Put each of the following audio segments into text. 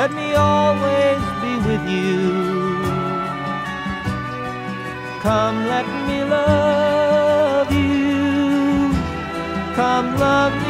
Let me always be with you. Come, let me love you. Come, love me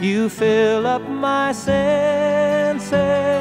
You fill up my senses